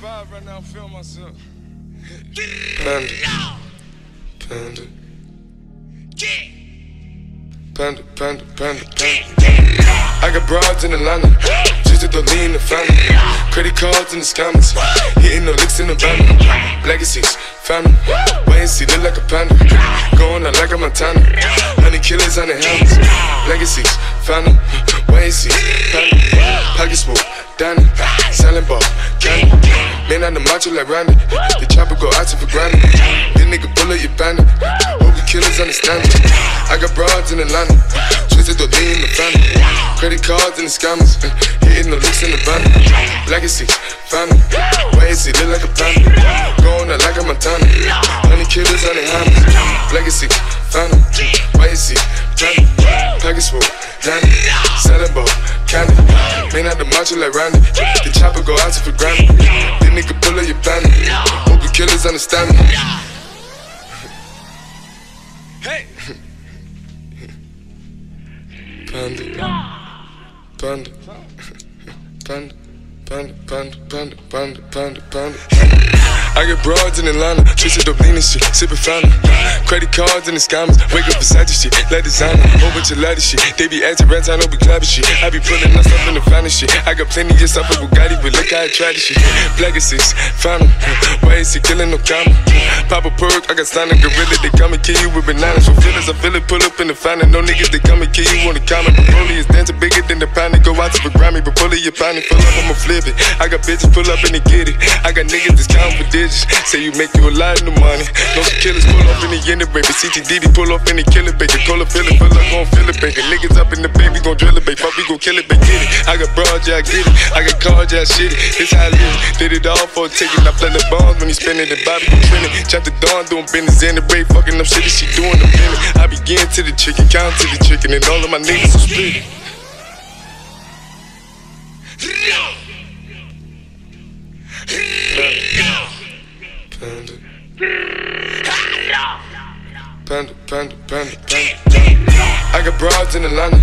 vibe right now. Feeling myself. Panda. Panda. Panda, panda, panda, panda. I got broads in Atlanta. Just the lean the family. Credit cards in the scammers. Hitting the licks in the van. Legacies, family. Wait and see, look like a panda. Going out like a Montana. Honey killers on the helmets. Legacies, family. Wait and see. Pockets full, Danny. Selling ball, candy. Man on the macho like Randy. The chopper go out to for granted. This nigga bullet, you bandit. Hope the killers understand me. I got broads in Atlanta. Twisted the lean in the family. Credit cards and the scammers. Hitting the licks in the van. Legacy, family. Wait and see, look like a panda. Going out like a Montana. Honey killers on the hammers. Legacy, family. Man out the macho like Randy. The chopper go out to for granted. This nigga pull up your bandit. Hope the killers understand me. Hey! Panda. Panda. Panda. Panda, panda, panda, panda, panda, panda. I get broads in Atlanta, lean and shit, sippin' fountain. Credit cards and the scammers, wake up beside the shit, let designer, of lattice shit. They be acting rats, I know be clapping shit. I be pulling up stuff in the finest shit. I got plenty of stuff with Bugatti, but look how I try this shit. Black is six, fountain, why is he killing no comma? Pop a perk, I got standing gorilla, they come and kill you with bananas. So feelings, I feel it, pull up in the fountain. No niggas, they come and kill you on the comment. Rollie is dancing bigger than the pound, go out to the Grammy, but pull it, your pound, pull up, I'ma flip it. I got bitches pull up and they get it. I got niggas that's counting for Say you make you a lot of money. No killers pull off in the of baby. CTDD pull off in the killer baby. Call a feeling, pull up, gon' feel it, baby. Niggas up in the baby, gon' drill it, baby. Fuck, we gon' kill it, baby. Get it. I got broad, yeah, I get it. I got cards, yeah, I shit it. This how I live. Did it all for a ticket. I play the bombs when he spinning the Bobby gon' trending. Chop the dawn, doing business in the break. Fucking up shit, she doing the minute. I begin to the chicken, count to the chicken, and all of my niggas are split. Panda, panda, panda, panda. I got broads in Atlanta,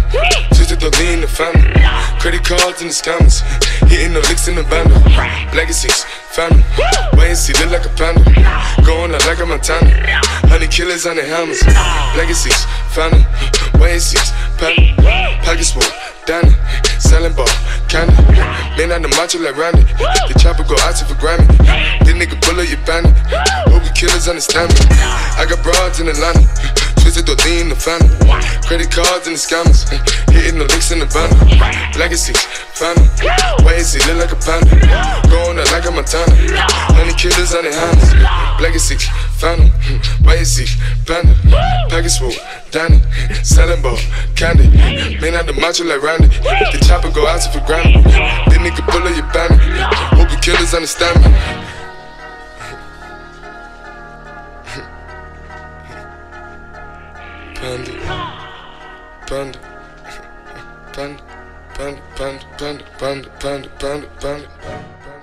just to lean the family. Credit cards and the scammers, hitting the licks in the bundle. Legacies, family, wait and see, look like a panda. Going out like a Montana, honey killers on the helmets. Legacies, family, wait and see, panda. Pockets full, Danny, selling ball, candy. Man on the macho like Randy, the chopper go out to for Grammy. This nigga bullet, you bandit. Hope killers understand me. I got broads in Atlanta, twisted lean in the family. Credit cards and the scammers, hitting the licks in the bundle. Legacy, family, wait and see, look like a panda. Going out like a Montana, honey killers on the hands. Legacy, and see, panda. Package full, Danny, selling ball, candy. Man out the macho like Randy, the chopper go out for granted. This nigga pull up your bandit. Hope the killers understand me. Panda. Panda. Panda. Panda. Panda. Panda. Panda. Panda. Panda. Panda.